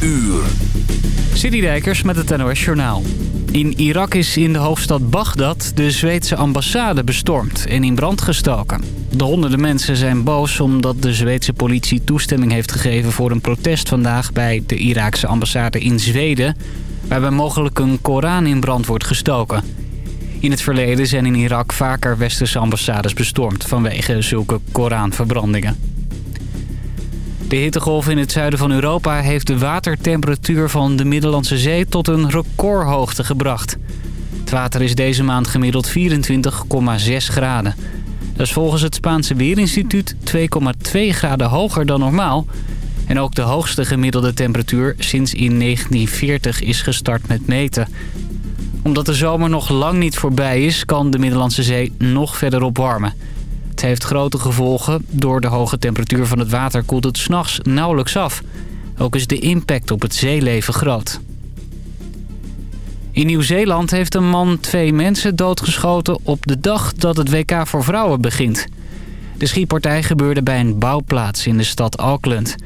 uur. Citydijkers met het NOS Journaal. In Irak is in de hoofdstad Bagdad de Zweedse ambassade bestormd en in brand gestoken. De honderden mensen zijn boos omdat de Zweedse politie toestemming heeft gegeven voor een protest vandaag bij de Iraakse ambassade in Zweden... waarbij mogelijk een Koran in brand wordt gestoken. In het verleden zijn in Irak vaker westerse ambassades bestormd vanwege zulke Koranverbrandingen. De hittegolf in het zuiden van Europa heeft de watertemperatuur van de Middellandse Zee tot een recordhoogte gebracht. Het water is deze maand gemiddeld 24,6 graden. Dat is volgens het Spaanse Weerinstituut 2,2 graden hoger dan normaal. En ook de hoogste gemiddelde temperatuur sinds in 1940 is gestart met meten. Omdat de zomer nog lang niet voorbij is, kan de Middellandse Zee nog verder opwarmen. Heeft grote gevolgen. Door de hoge temperatuur van het water koelt het s'nachts nauwelijks af. Ook is de impact op het zeeleven groot. In Nieuw-Zeeland heeft een man twee mensen doodgeschoten op de dag dat het WK voor vrouwen begint. De schietpartij gebeurde bij een bouwplaats in de stad Auckland.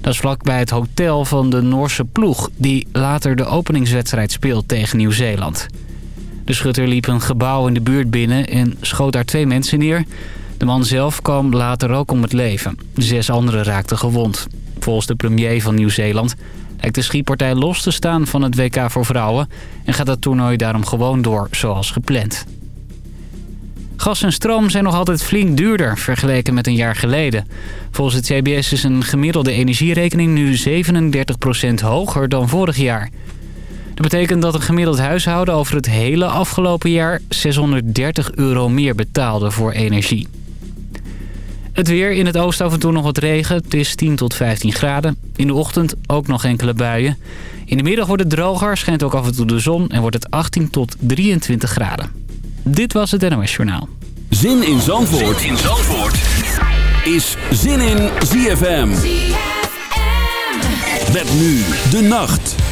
Dat is vlakbij het hotel van de Noorse ploeg... die later de openingswedstrijd speelt tegen Nieuw-Zeeland. De schutter liep een gebouw in de buurt binnen en schoot daar twee mensen neer... De man zelf kwam later ook om het leven. Zes anderen raakten gewond. Volgens de premier van Nieuw-Zeeland lijkt de schietpartij los te staan van het WK voor vrouwen... en gaat het toernooi daarom gewoon door zoals gepland. Gas en stroom zijn nog altijd flink duurder vergeleken met een jaar geleden. Volgens het CBS is een gemiddelde energierekening nu 37% hoger dan vorig jaar. Dat betekent dat een gemiddeld huishouden over het hele afgelopen jaar 630 euro meer betaalde voor energie. Het weer in het oosten af en toe nog wat regen. Het is 10 tot 15 graden. In de ochtend ook nog enkele buien. In de middag wordt het droger, schijnt ook af en toe de zon... en wordt het 18 tot 23 graden. Dit was het NOS Journaal. Zin in Zandvoort, zin in Zandvoort. is Zin in ZFM. ZFM. Met nu de nacht.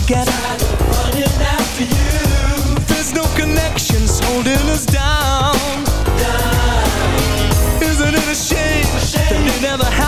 together. Running after you. There's no connections holding us down. down. Isn't it a shame, a shame. that it never happened?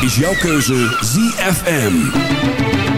is jouw keuze ZFM.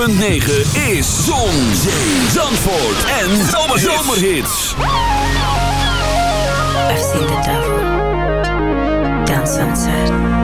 106.9 is Zon, Zee, Zandvoort en Zomerhits. I've seen the devil down sunset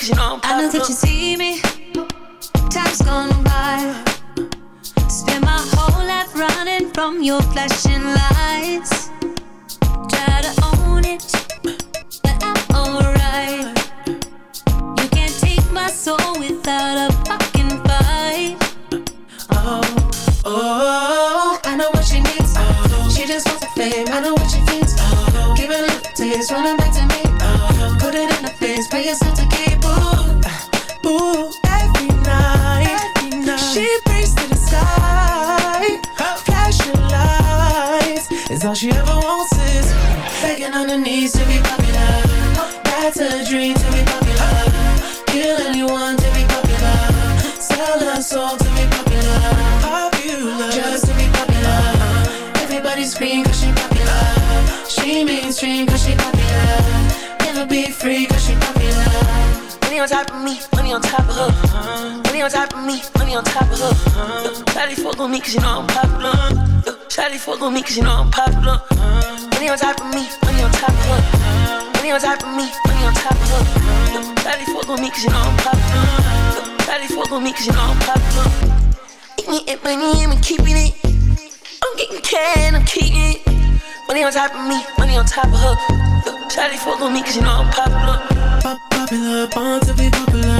cause you know I'm. I know that you see me. Time's gone by. Spend my whole life running from your flashing lights. Try to own it, but I'm alright. You can't take my soul without a fucking fight. Oh, oh, I know what she needs. Oh, she just wants the fame. I know what she thinks. Oh, give it a little taste, running back to me. Oh, put it in the face, pay yourself all she ever wants is begging on her knees to be popular. That's a dream to be popular. Kill anyone to be popular. Sell her soul to be popular. Popular, just to be popular. Everybody scream cause she popular. She mainstream cause she popular. Never be free cause she popular. Money on top of me, money on top of her. Money on top of me, money on top of her. Daddy fuck on me cause you know I'm popular. Daddy fuck on me cause you know I'm popular. Money on top of me, money on top of her. Money on top of me, money on top of her. Daddy fuck on me cause you know I'm popular. Daddy fuck on me cause you know I'm popular. Eating money, I'm keeping it. I'm getting can, I'm keeping it. Money on top of me, money on top of her. Shawty fuck on me cause you know I'm popular. Pop popular, born to be popular.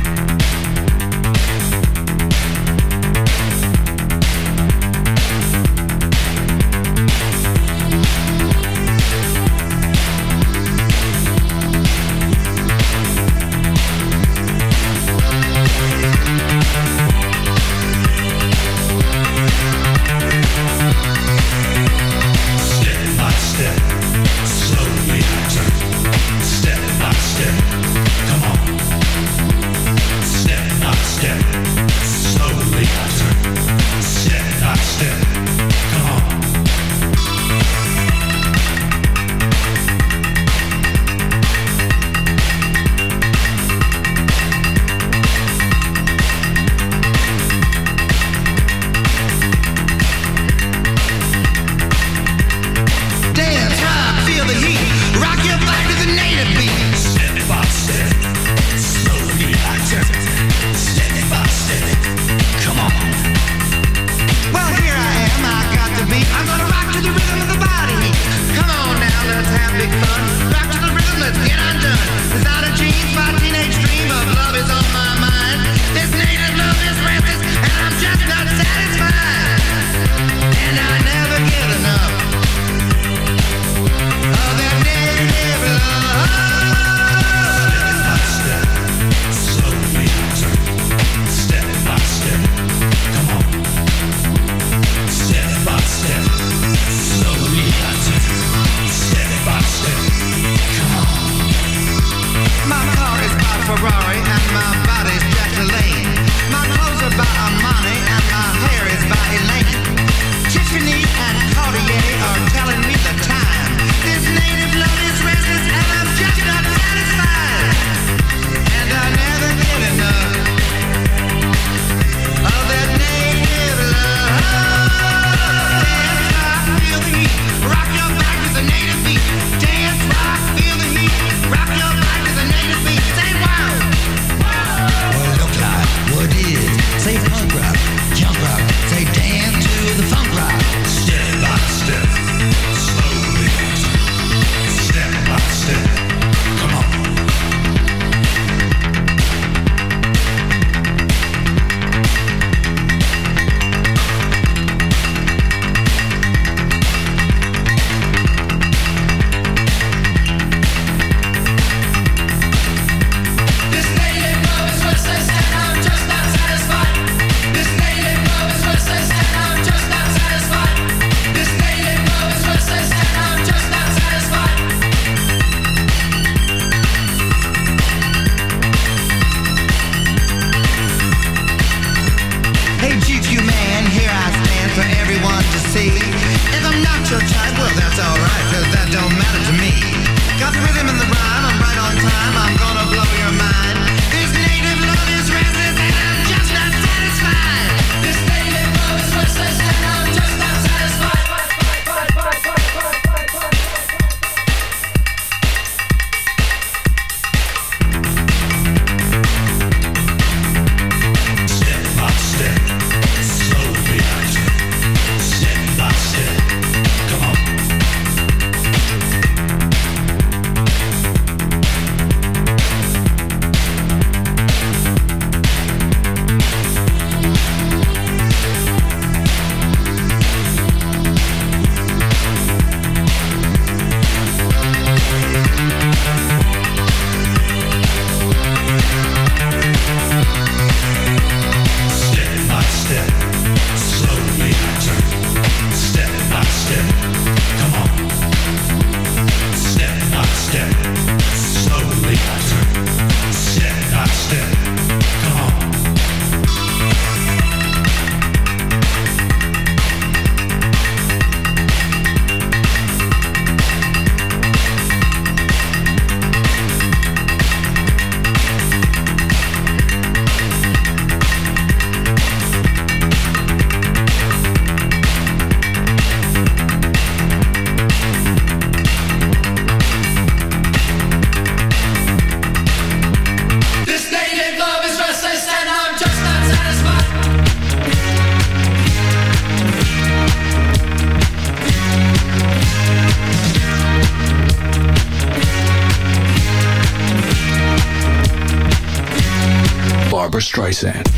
Streisand.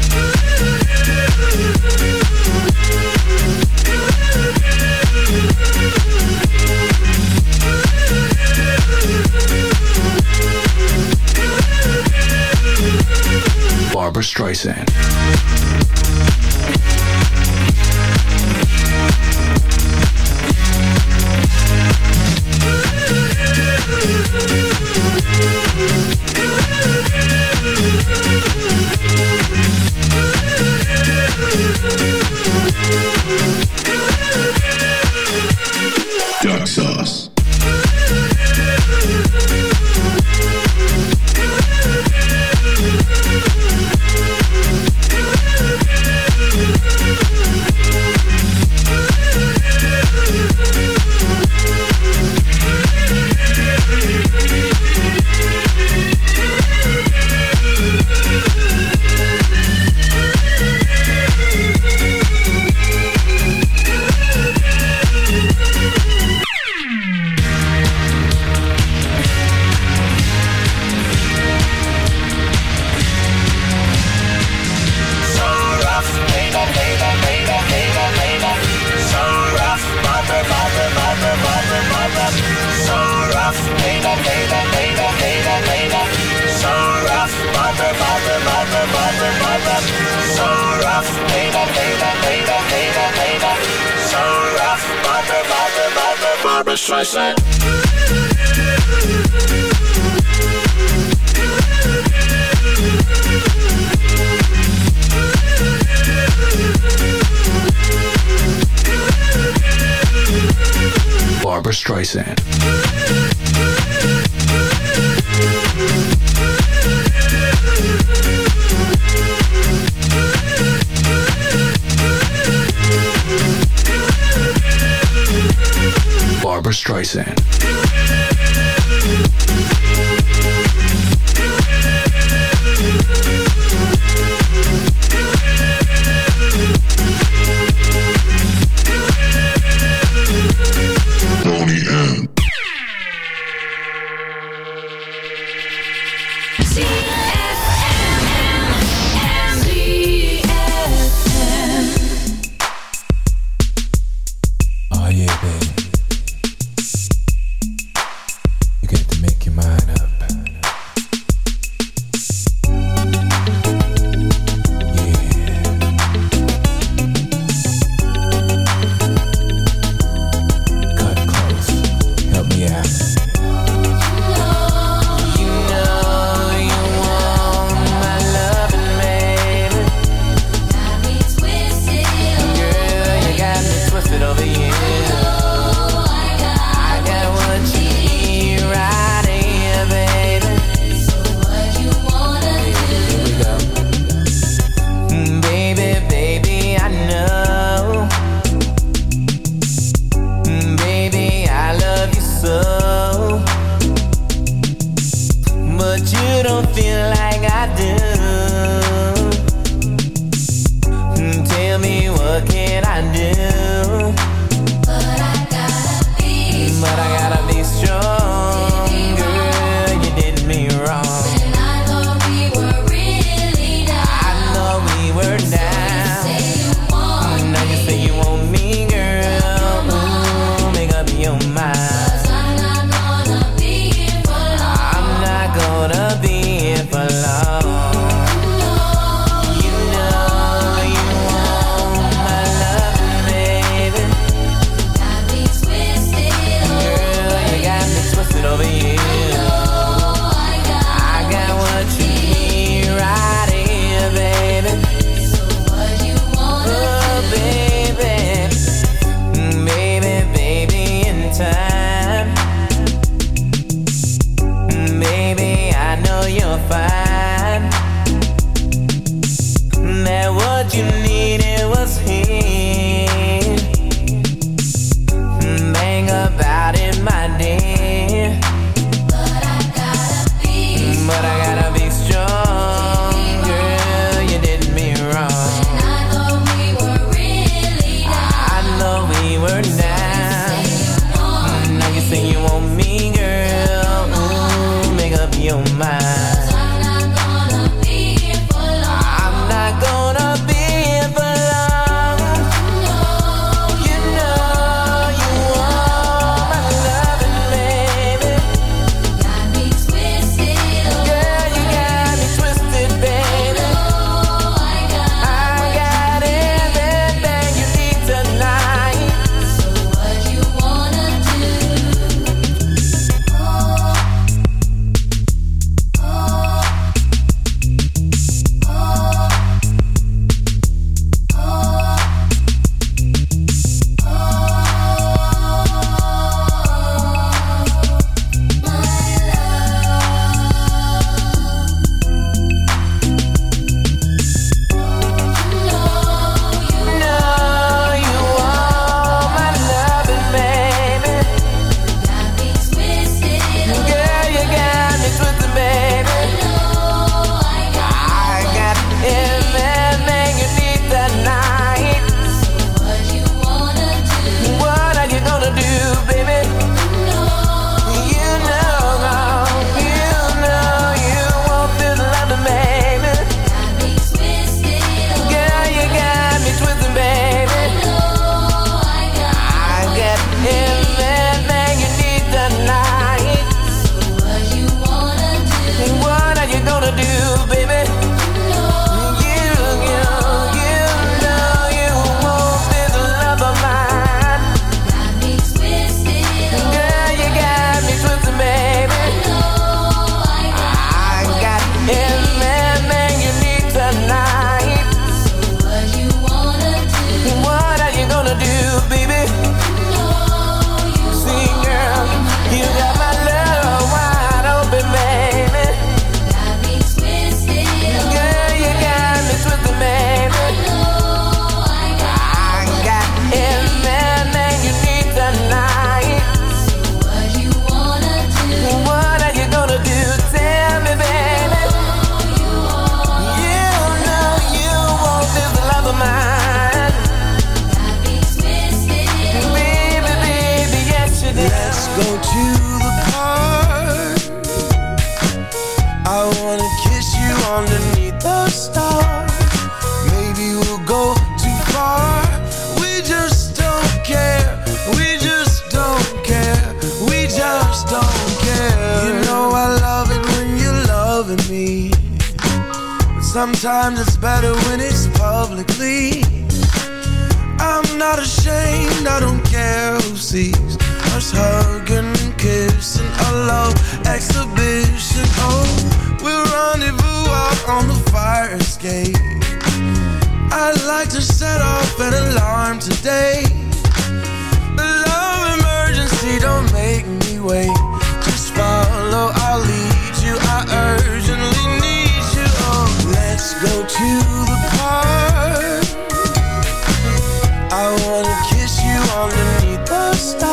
stop.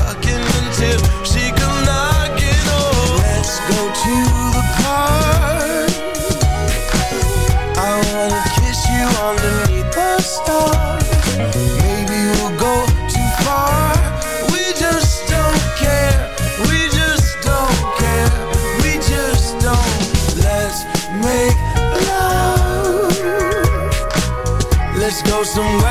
somewhere